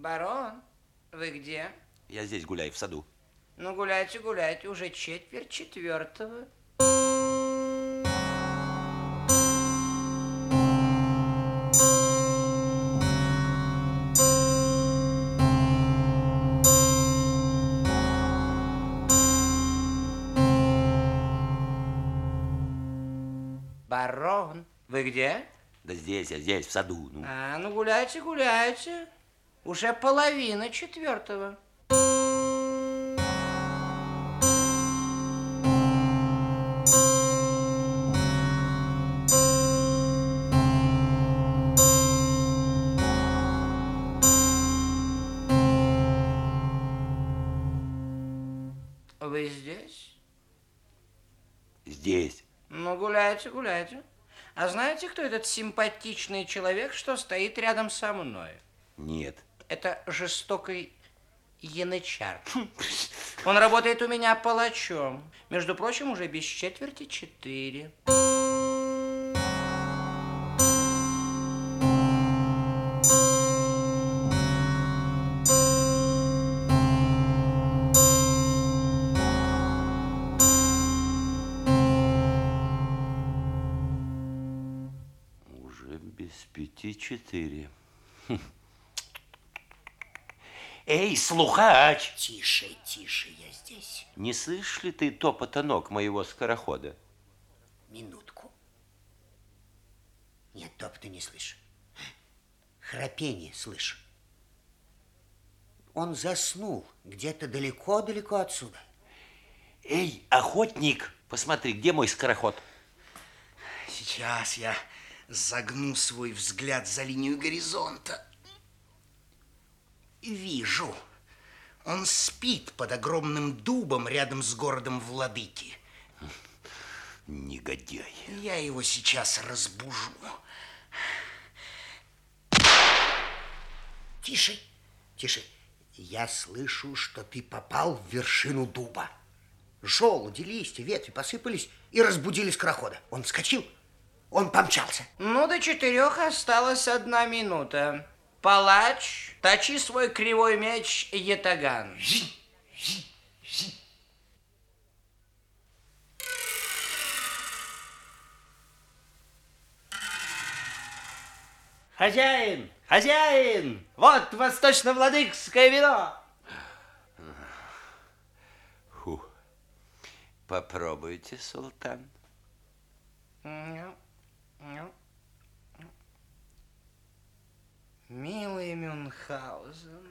Барон, вы где? Я здесь гуляю в саду. Ну, гуляйте, гуляйте, уже четверть четвертого. Барон, вы где? Да здесь, я здесь, в саду. Ну. А, ну гуляйте, гуляйте. Уже половина четвертого. Вы здесь? Здесь. Ну, гуляйте, гуляйте. А знаете, кто этот симпатичный человек, что стоит рядом со мной? Нет. Это жестокий янычар. Он работает у меня палачом. Между прочим, уже без четверти четыре. Уже без пяти четыре. Эй, слухач! Тише, тише, я здесь. Не слышишь ли ты топота ног моего скорохода? Минутку. Нет, топота не слышу. Храпение слышу. Он заснул где-то далеко-далеко отсюда. Эй, охотник, посмотри, где мой скороход? Сейчас я загну свой взгляд за линию горизонта. Вижу. Он спит под огромным дубом рядом с городом Владыки. Негодяй. Я его сейчас разбужу. Тише, тише. Я слышу, что ты попал в вершину дуба. Желуди, листья, ветви посыпались и разбудили скорохода. Он вскочил, он помчался. Ну, до четырех осталась одна минута. Палач, точи свой кривой меч Ятаган. Хозяин, хозяин, вот восточно-владыкское вино. Фу. Попробуйте, султан. Ну, ну. Милый Мюнхгаузен,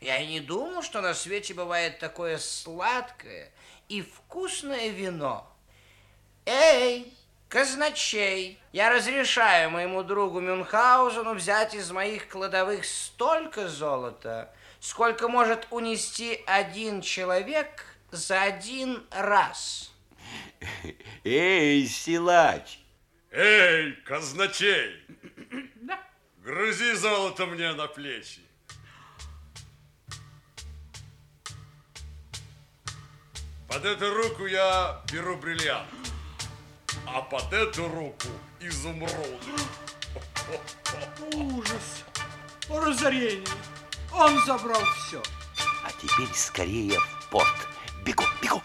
я и не думал, что на свете бывает такое сладкое и вкусное вино. Эй, казначей, я разрешаю моему другу Мюнхгаузену взять из моих кладовых столько золота, сколько может унести один человек за один раз. Эй, силач! Эй, казначей! Грузи золото мне на плечи. Под эту руку я беру бриллиант, а под эту руку изумруд. Ужас! Разорение! Он забрал все. А теперь скорее в порт. Бегу, бегу!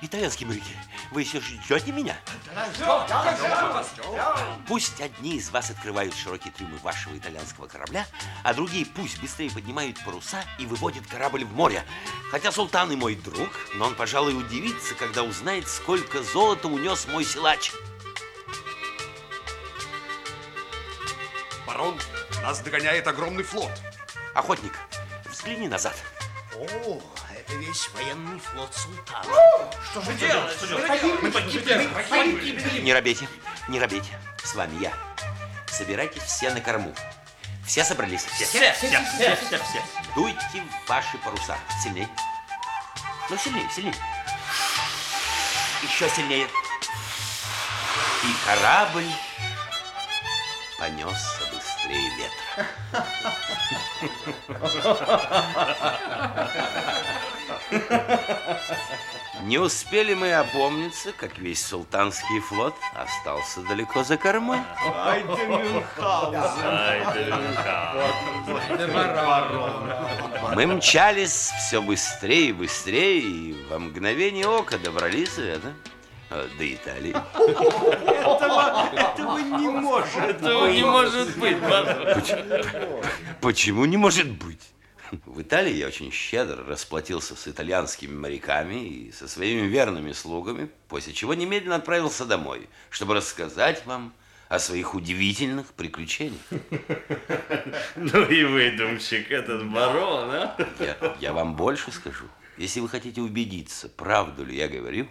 Итальянские моряки, вы еще ждете меня? Пусть одни из вас открывают широкие трюмы вашего итальянского корабля, а другие пусть быстрее поднимают паруса и выводят корабль в море. Хотя султан и мой друг, но он, пожалуй, удивится, когда узнает, сколько золота унес мой силач. Барон, нас догоняет огромный флот. Охотник, взгляни назад. О, это весь военный флот султана. Не робейте, не робейте. С вами я. Собирайтесь все на корму. Все собрались? Все. Все, все, все, все, все. Дуйте в ваши паруса. Сильней. Ну, сильнее, сильнее. Еще сильнее. И корабль понесся быстрее ветра. Не успели мы опомниться, как весь султанский флот остался далеко за кормой. Ай да Мюнхгаузен. Мы мчались все быстрее и быстрее, и во мгновение ока добрались это, э, до Италии. Этого не может Этого не может быть, Почему не может быть? В Италии я очень щедро расплатился с итальянскими моряками и со своими верными слугами, после чего немедленно отправился домой, чтобы рассказать вам о своих удивительных приключениях. Ну и выдумщик этот барон, а? Я, я вам больше скажу. Если вы хотите убедиться, правду ли я говорю,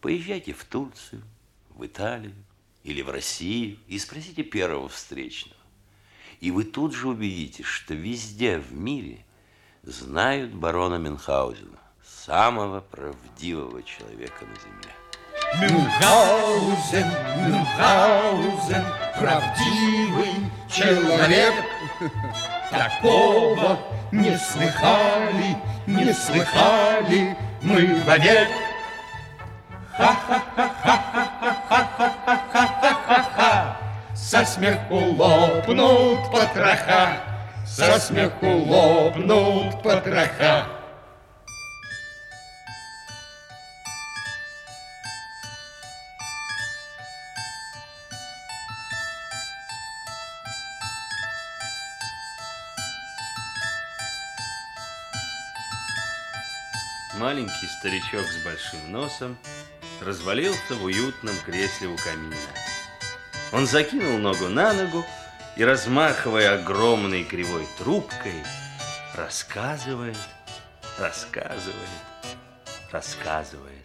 поезжайте в Турцию, в Италию или в Россию и спросите первого встречного. И вы тут же убедитесь, что везде в мире знают барона Мюнхгаузена, самого правдивого человека на земле. Мюнхгаузен, Мюнхгаузен, правдивый человек. Такого не слыхали, не слыхали мы вовек. Ха-ха-ха-ха-ха-ха-ха-ха-ха. Со смеху лопнут потроха, со смеху лопнут потроха. Маленький старичок с большим носом развалился в уютном кресле у камина. Он закинул ногу на ногу и, размахивая огромной кривой трубкой, рассказывает, рассказывает, рассказывает.